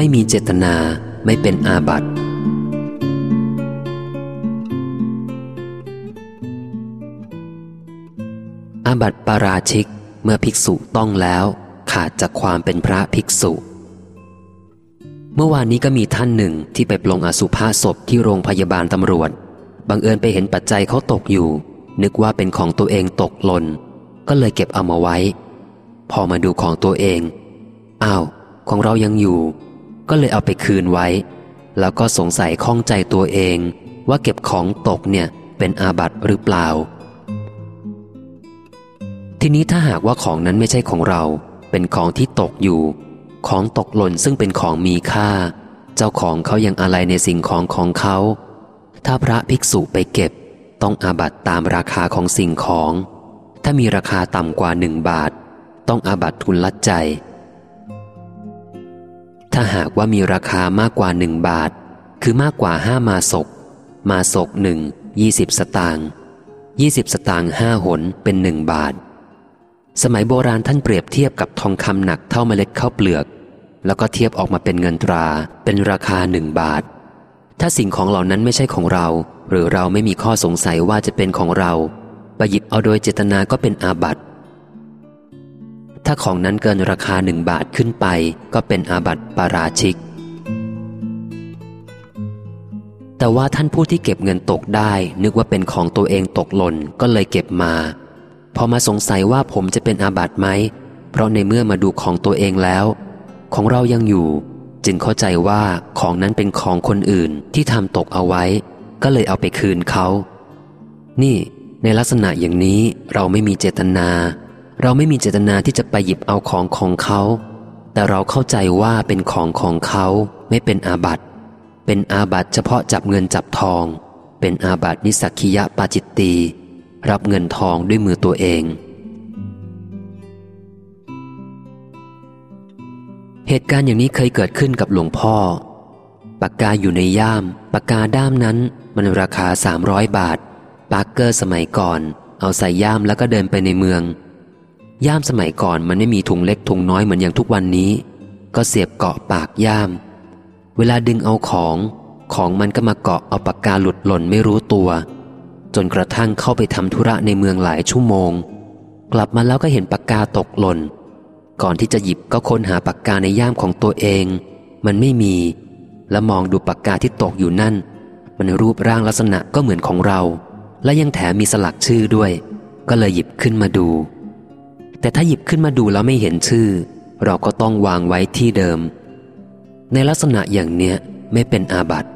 ไม่มีเจตนาไม่เป็นอาบัติอาบัติปาราชิกเมื่อภิกษุต้องแล้วขาดจากความเป็นพระภิกษุ เมื่อวานนี้ก็มีท่านหนึ่งที่ไปปลงอสุภาศพที่โรงพยาบาลตำรวจ บังเอิญไปเห็นปัจจัยเขาตกอยู่ นึกว่าเป็นของตัวเองตกหล่น ก็เลยเก็บเอามาไว้ พอมาดูของตัวเอง อ้าว ของเรายังอยู่ ก็เลยเอาไปคืนไว้ แล้วก็สงสัยข้องใจตัวเอง ว่าเก็บของตกเนี่ยเป็นอาบัติหรือเปล่า ทีนี้ถ้าหากว่าของนั้นไม่ใช่ของเรา เป็นของที่ตกอยู่ ของตกหล่นซึ่งเป็นของมีค่า เจ้าของเขายังอะไรในสิ่งของของเขา ถ้าพระภิกษุไปเก็บ ต้องอาบัตตามราคาของสิ่งของ ถ้ามีราคาต่ำกว่าหนึ่งบาท ต้องอาบัตทุนลัดใจ ถ้าหากว่ามีราคามากกว่าหนึ่งบาท คือมากกว่าห้ามาศก มาศกหนึ่งยี่สิบสตางค์ยี่สิบสตางค์ห้าหนเป็นหนึ่งบาท สมัยโบราณท่านเปรียบเทียบกับทองคำหนักเท่าเมล็ดข้าวเปลือก แล้วก็เทียบออกมาเป็นเงินตราเป็นราคาหนึ่งบาท ถ้าสิ่งของเหล่านั้นไม่ใช่ของเรา หรือเราไม่มีข้อสงสัยว่าจะเป็นของเราไปหยิบเอาโดยเจตนาก็เป็นอาบัติ ถ้าของนั้นเกินราคาหนึ่งบาทขึ้นไป ก็เป็นอาบัติปาราชิก แต่ว่าท่านผู้ที่เก็บเงินตกได้ นึกว่าเป็นของตัวเองตกหล่นก็เลยเก็บมา พอมาสงสัยว่าผมจะเป็นอาบัติไหม เพราะในเมื่อมาดูของตัวเองแล้ว ของเรายังอยู่ จึงเข้าใจว่าของนั้นเป็นของคนอื่นที่ทำตกเอาไว้ ก็เลยเอาไปคืนเขา นี่ ในลักษณะอย่างนี้เราไม่มีเจตนา เราไม่มีเจตนาที่จะไปหยิบเอาของของเขา แต่เราเข้าใจว่าเป็นของของเขาไม่เป็นอาบัติ เป็นอาบัติเฉพาะจับเงินจับทอง เป็นอาบัตินิสักคิยะปาจิตตีรับเงินทองด้วยมือตัวเอง เหตุการณ์อย่างนี้เคยเกิดขึ้นกับหลวงพ่อ ปากกาอยู่ในย่าม ปากกาด้ามนั้นมันราคาสามร้อยบาท ปากเกอร์สมัยก่อน เอาใส่ย่ามแล้วก็เดินไปในเมือง ย่ามสมัยก่อนมันไม่มีถุงเล็กถุงน้อยเหมือนอย่างทุกวันนี้ ก็เสียบเกาะปากย่าม เวลาดึงเอาของ ของมันก็มาเกาะเอาปากกาหลุดหล่นไม่รู้ตัว จนกระทั่งเข้าไปทำธุระในเมืองหลายชั่วโมง กลับมาแล้วก็เห็นปากกาตกหล่น ก่อนที่จะหยิบก็ค้นหาปากกาในย่ามของตัวเอง มันไม่มี แล้วมองดูปากกาที่ตกอยู่นั่น มันรูปร่างลักษณะก็เหมือนของเรา และยังแถมมีสลักชื่อด้วย ก็เลยหยิบขึ้นมาดู แต่ถ้าหยิบขึ้นมาดูแล้วไม่เห็นชื่อ เราก็ต้องวางไว้ที่เดิม ในลักษณะอย่างเนี้ยไม่เป็นอาบัติ